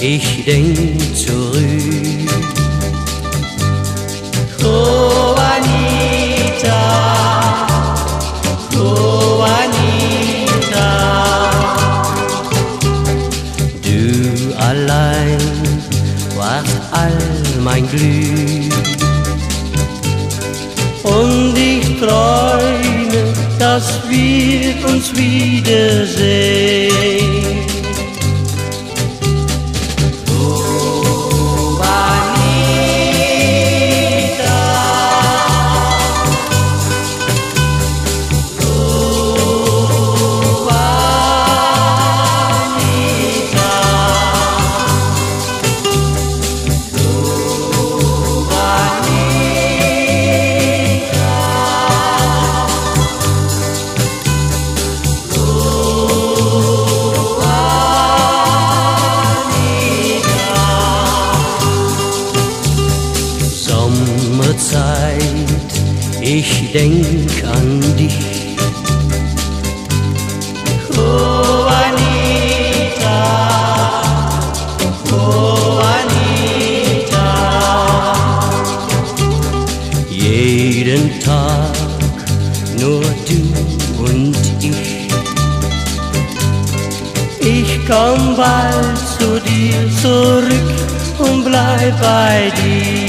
ich denk zurück. Oh Anita, oh Anita, du allein warst all mein Glück. Und ich träume, dass wir uns wiedersehen. Ich denk an dich. Oh Anita, oh Anita, jeden Tag nur du und ich. Ich komm bald zu dir zurück und bleib bei dir.